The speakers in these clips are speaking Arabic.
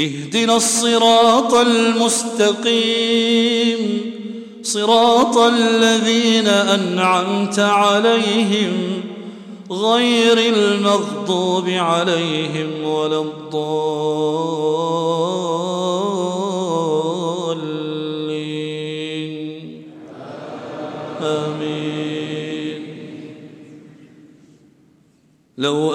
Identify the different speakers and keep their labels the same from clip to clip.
Speaker 1: اهدنا الصراط المستقيم. صراط الذين أنعمت عليهم غير المغضوب عليهم ولا الضالين. آمين. لو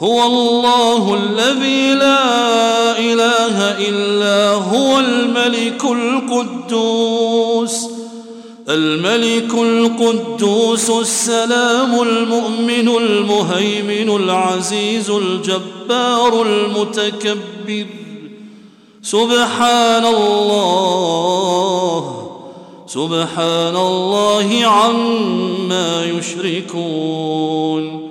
Speaker 1: هو الله الذي لا إله إلا هو الملك القدوس الملك القدوس السلام المؤمن المهيمن العزيز الجبار المتكبر. سبحان الله سبحان الله عما يشركون.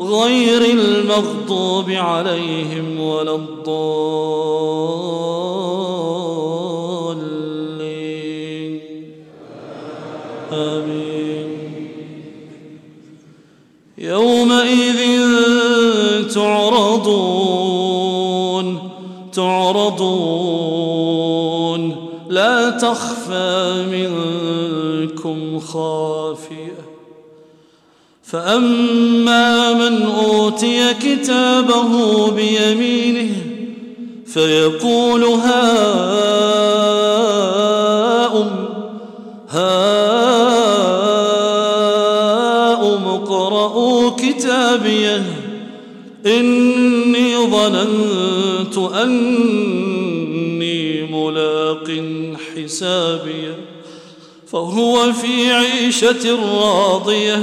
Speaker 1: غير المغضوب عليهم ولا الضالين. آمين. يومئذ تعرضون تعرضون. لا تخفى منكم خافية. فأما من أوتي كتابه بيمينه فيقول هاؤم هاؤم اقرءوا كتابيه إني ظننت أني ملاق حسابيه فهو في عيشة راضية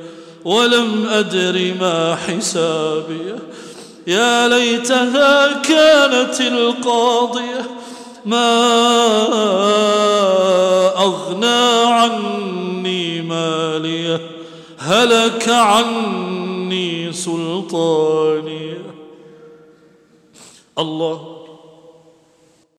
Speaker 1: ولم أدر ما حسابيه. يا ليتها كانت القاضية. ما أغنى عني مالية. هلك عني سلطانية. الله